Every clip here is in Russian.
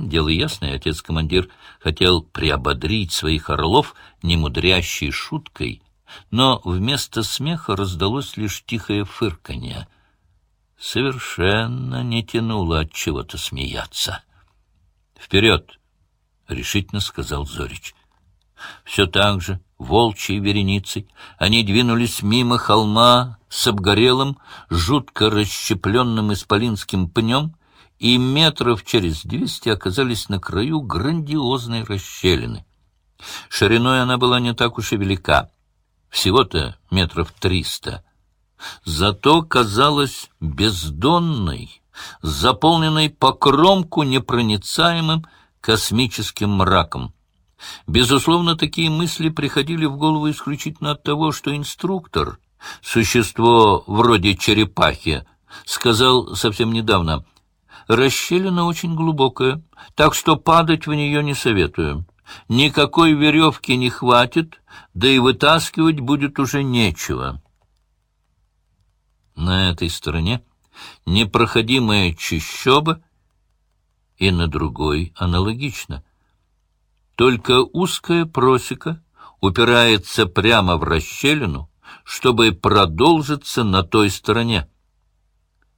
Дело ясное, отец-командир хотел приободрить своих орлов немудрящей шуткой, но вместо смеха раздалось лишь тихое фырканье. Совершенно не тянуло от чего-то смеяться. «Вперед!» — решительно сказал Зорич. Все так же, волчьей вереницей, они двинулись мимо холма с обгорелым, жутко расщепленным исполинским пнем, и метров через двести оказались на краю грандиозной расщелины. Шириной она была не так уж и велика, всего-то метров триста. Зато казалась бездонной, заполненной по кромку непроницаемым космическим мраком. Безусловно, такие мысли приходили в голову исключительно от того, что инструктор, существо вроде черепахи, сказал совсем недавно — Расщелина очень глубокая, так что падать в нее не советую. Никакой веревки не хватит, да и вытаскивать будет уже нечего. На этой стороне непроходимая чащоба, и на другой аналогично. Только узкая просека упирается прямо в расщелину, чтобы продолжиться на той стороне.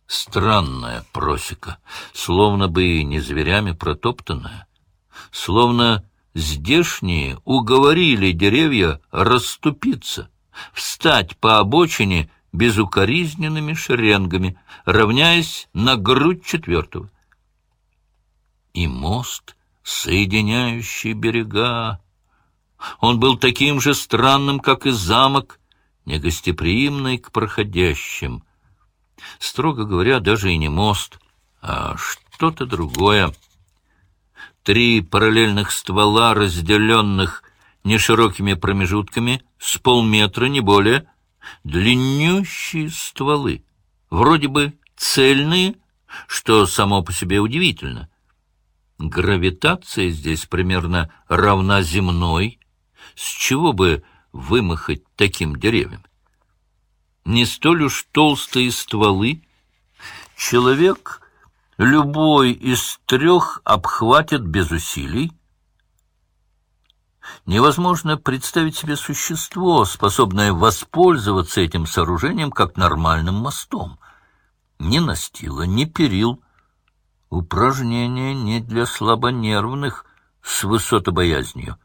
Странная просека, словно бы и не зверями протоптанная, словно здешние уговорили деревья расступиться, встать по обочине безукоризненными шеренгами, равняясь на грудь четвертого. И мост, соединяющий берега, он был таким же странным, как и замок, негостеприимный к проходящим — Строго говоря, даже и не мост, а что-то другое. Три параллельных ствола, разделенных неширокими промежутками, с полметра, не более, длиннющие стволы, вроде бы цельные, что само по себе удивительно. Гравитация здесь примерно равна земной, с чего бы вымахать таким деревьям? Не столь уж толстые стволы, человек любой из трех обхватит без усилий. Невозможно представить себе существо, способное воспользоваться этим сооружением как нормальным мостом. Ни настила, ни перил. Упражнение не для слабонервных с высотобоязнью.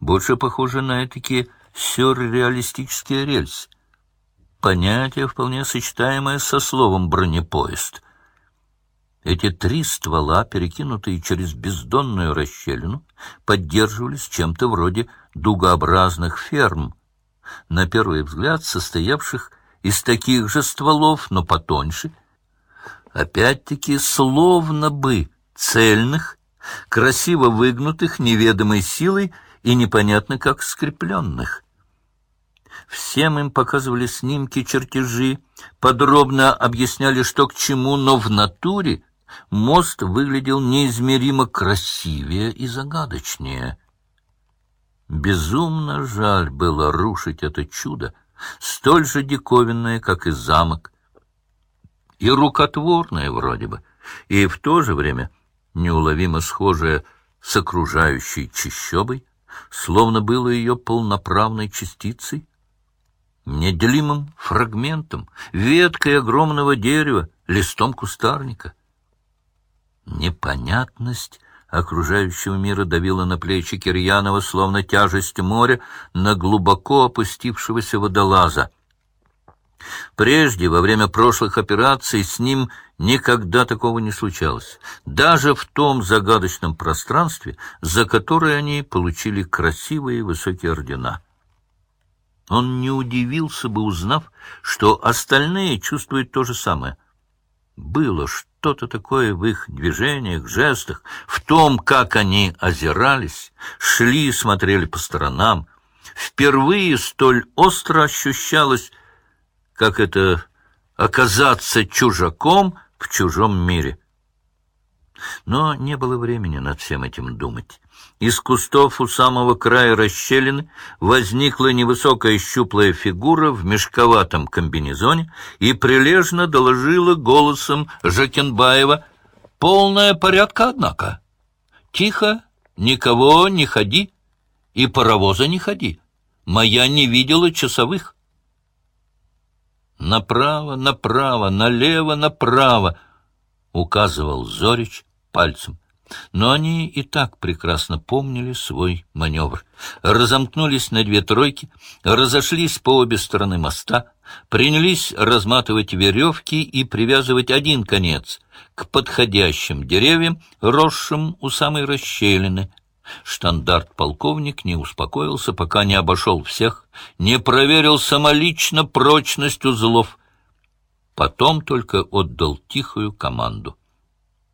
Больше похоже на такие сюрреалистические рельсы понятие, вполне сочетаемое со словом «бронепоезд». Эти три ствола, перекинутые через бездонную расщелину, поддерживались чем-то вроде дугообразных ферм, на первый взгляд состоявших из таких же стволов, но потоньше, опять-таки словно бы цельных, красиво выгнутых неведомой силой и непонятно как скрепленных. Всем им показывали снимки, чертежи, подробно объясняли, что к чему, но в натуре мост выглядел неизмеримо красивее и загадочнее. Безумно жаль было рушить это чудо, столь же диковинное, как и замок, и рукотворное вроде бы, и в то же время неуловимо схожее с окружающей чащобой, словно было ее полноправной частицей неделимым фрагментом, веткой огромного дерева, листом кустарника. Непонятность окружающего мира давила на плечи Кирьянова, словно тяжесть моря на глубоко опустившегося водолаза. Прежде, во время прошлых операций, с ним никогда такого не случалось, даже в том загадочном пространстве, за которое они получили красивые высокие ордена. Он не удивился бы, узнав, что остальные чувствуют то же самое. Было что-то такое в их движениях, жестах, в том, как они озирались, шли, смотрели по сторонам. Впервые столь остро ощущалось, как это оказаться чужаком в чужом мире. Но не было времени над всем этим думать. Из кустов у самого края расщелины возникла невысокая щуплая фигура в мешковатом комбинезоне и прилежно доложила голосом Жакенбаева Полная порядка, однако. Тихо, никого не ходи, и паровоза не ходи. Моя не видела часовых. Направо, направо, налево, направо, указывал Зорич пальцем. Но они и так прекрасно помнили свой маневр. Разомкнулись на две тройки, разошлись по обе стороны моста, принялись разматывать веревки и привязывать один конец к подходящим деревьям, росшим у самой расщелины. Штандарт-полковник не успокоился, пока не обошел всех, не проверил самолично прочность узлов. Потом только отдал тихую команду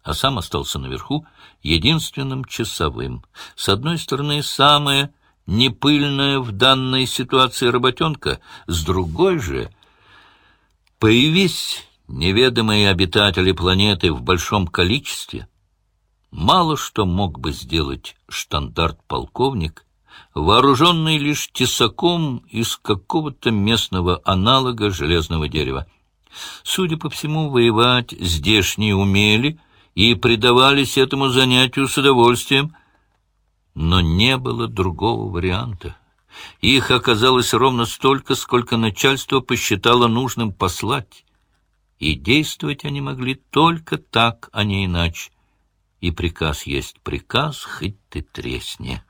а сам остался наверху единственным часовым. С одной стороны, самая непыльная в данной ситуации работенка, с другой же, появись неведомые обитатели планеты в большом количестве, мало что мог бы сделать штандарт-полковник, вооруженный лишь тесаком из какого-то местного аналога железного дерева. Судя по всему, воевать здешние умели — и предавались этому занятию с удовольствием, но не было другого варианта. Их оказалось ровно столько, сколько начальство посчитало нужным послать, и действовать они могли только так, а не иначе. И приказ есть приказ, хоть ты тресни.